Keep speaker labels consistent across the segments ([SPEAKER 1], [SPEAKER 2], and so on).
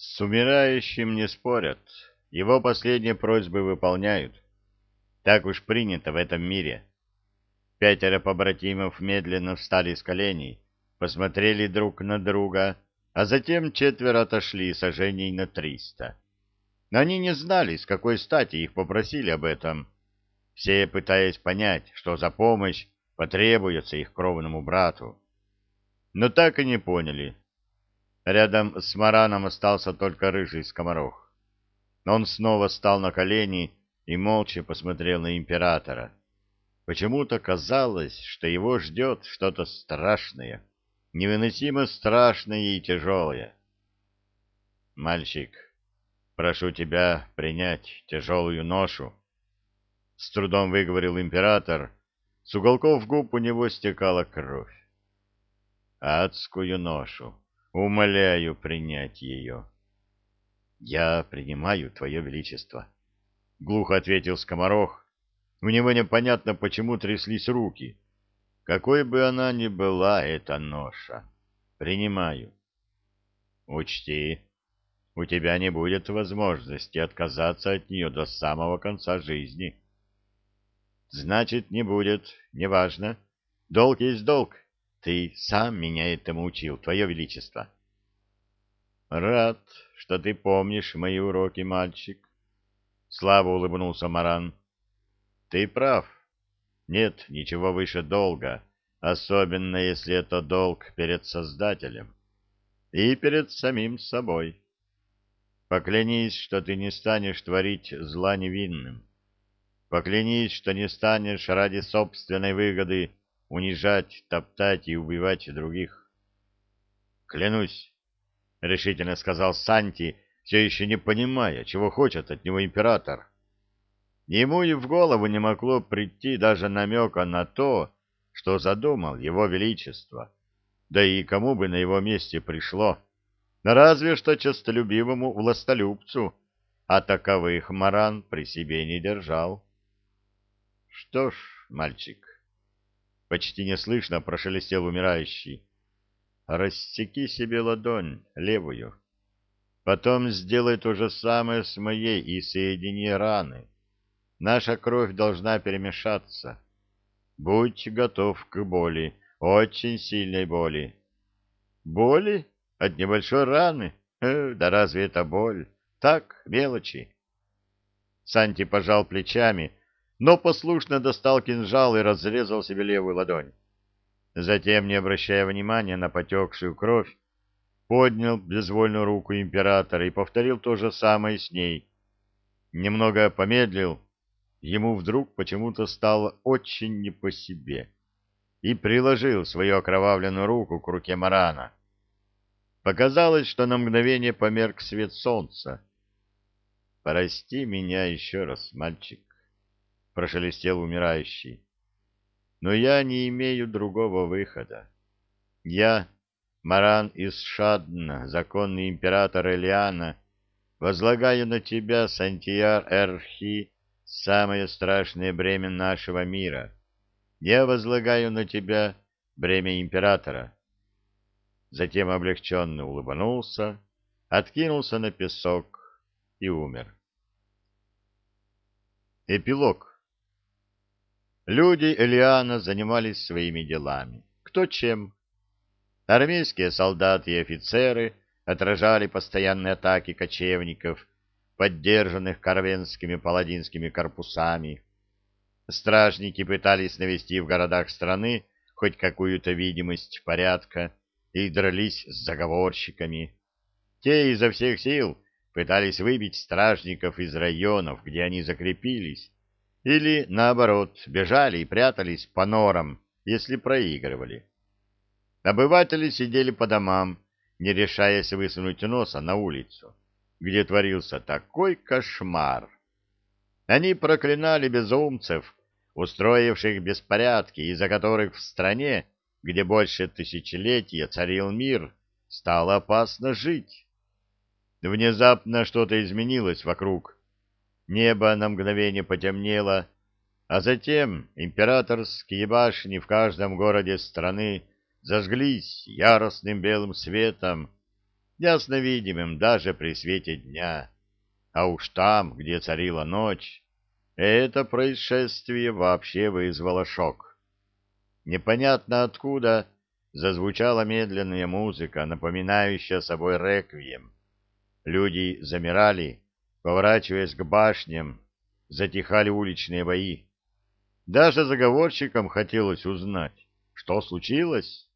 [SPEAKER 1] С умирающим не спорят, его последние просьбы выполняют. Так уж принято в этом мире. Пятеро побратимов медленно встали с коленей, посмотрели друг на друга, а затем четверо отошли сожжений на триста. Но они не знали, с какой стати их попросили об этом, все пытаясь понять, что за помощь потребуется их кровному брату. Но так и не поняли, Рядом с Мараном остался только рыжий скоморох. Он снова встал на колени и молча посмотрел на императора. Почему-то казалось, что его ждет что-то страшное, невыносимо страшное и тяжелое. «Мальчик, прошу тебя принять тяжелую ношу», — с трудом выговорил император. С уголков губ у него стекала кровь. «Адскую ношу» Умоляю принять ее. — Я принимаю, Твое Величество, — глухо ответил скоморох. У него непонятно, почему тряслись руки. Какой бы она ни была, эта ноша. Принимаю. Учти, у тебя не будет возможности отказаться от нее до самого конца жизни. Значит, не будет, неважно. Долг есть долг. Ты сам меня этому учил, Твое Величество. Рад, что ты помнишь мои уроки, мальчик. Слава улыбнулся Маран. Ты прав. Нет ничего выше долга, особенно если это долг перед Создателем и перед самим собой. Поклянись, что ты не станешь творить зла невинным. Поклянись, что не станешь ради собственной выгоды унижать, топтать и убивать других. Клянусь, — решительно сказал Санти, все еще не понимая, чего хочет от него император. Ему и в голову не могло прийти даже намека на то, что задумал его величество. Да и кому бы на его месте пришло? Разве что честолюбивому властолюбцу, а таковых Маран при себе не держал. Что ж, мальчик, Почти неслышно прошелестел умирающий. Рассеки себе ладонь, левую. Потом сделай то же самое с моей и соедини раны. Наша кровь должна перемешаться. Будь готов к боли, очень сильной боли. Боли? От небольшой раны? Э, да разве это боль? Так, мелочи. Санти пожал плечами, но послушно достал кинжал и разрезал себе левую ладонь. Затем, не обращая внимания на потекшую кровь, поднял безвольную руку императора и повторил то же самое с ней. Немного помедлил, ему вдруг почему-то стало очень не по себе, и приложил свою окровавленную руку к руке Марана. Показалось, что на мгновение померк свет солнца. «Прости меня еще раз, мальчик» прошелестел умирающий. Но я не имею другого выхода. Я, Маран из Шадна, законный император Элиана, возлагаю на тебя, Сантьяр Эрхи, самое страшное бремя нашего мира. Я возлагаю на тебя бремя императора. Затем облегченно улыбнулся, откинулся на песок и умер. Эпилог Люди Элиана занимались своими делами. Кто чем. Армейские солдаты и офицеры отражали постоянные атаки кочевников, поддержанных карвенскими паладинскими корпусами. Стражники пытались навести в городах страны хоть какую-то видимость порядка и дрались с заговорщиками. Те изо всех сил пытались выбить стражников из районов, где они закрепились, или, наоборот, бежали и прятались по норам, если проигрывали. Обыватели сидели по домам, не решаясь высунуть носа на улицу, где творился такой кошмар. Они проклинали безумцев, устроивших беспорядки, из-за которых в стране, где больше тысячелетия царил мир, стало опасно жить. Внезапно что-то изменилось вокруг, Небо на мгновение потемнело, а затем императорские башни в каждом городе страны зажглись яростным белым светом. ясно даже при свете дня. А уж там, где царила ночь, это происшествие вообще вызвало шок. Непонятно откуда зазвучала медленная музыка, напоминающая собой реквием. Люди замирали, поворачиваясь к башням, затихали уличные бои. Даже заговорщикам хотелось узнать, что случилось.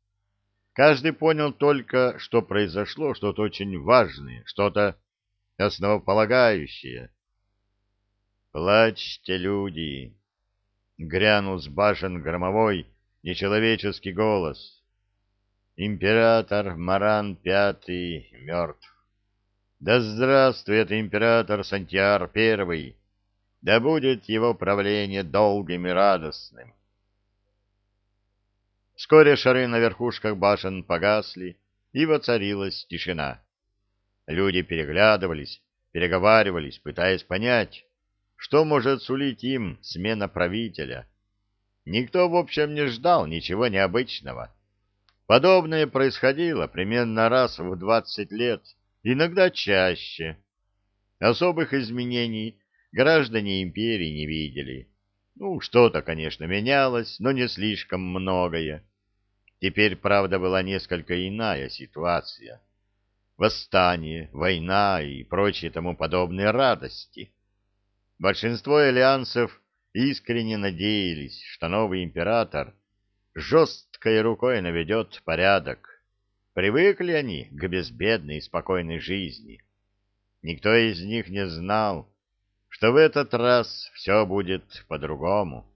[SPEAKER 1] Каждый понял только, что произошло что-то очень важное, что-то основополагающее. «Плачьте, люди!» — грянул с башен громовой, нечеловеческий голос. «Император Маран Пятый мертв. Да здравствует император Сантьяр Первый! Да будет его правление долгим и радостным!» Вскоре шары на верхушках башен погасли, и воцарилась тишина. Люди переглядывались, переговаривались, пытаясь понять, что может сулить им смена правителя. Никто, в общем, не ждал ничего необычного. Подобное происходило примерно раз в двадцать лет, иногда чаще. Особых изменений граждане империи не видели. Ну, что-то, конечно, менялось, но не слишком многое. Теперь, правда, была несколько иная ситуация восстание, война и прочие тому подобные радости. Большинство альянсов искренне надеялись, что новый император жесткой рукой наведет порядок. Привыкли они к безбедной и спокойной жизни. Никто из них не знал, что в этот раз все будет по-другому,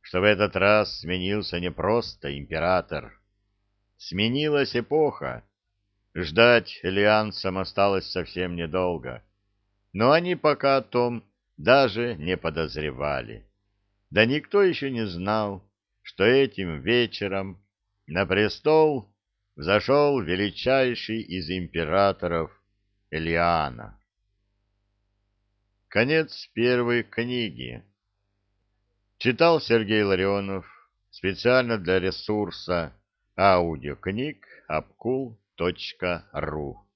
[SPEAKER 1] что в этот раз сменился не просто император. Сменилась эпоха, Ждать Элиансам осталось совсем недолго, но они пока о том даже не подозревали. Да никто еще не знал, что этим вечером на престол взошел величайший из императоров Элиана. Конец первой книги. Читал Сергей Ларионов специально для ресурса аудиокниг Обкул ру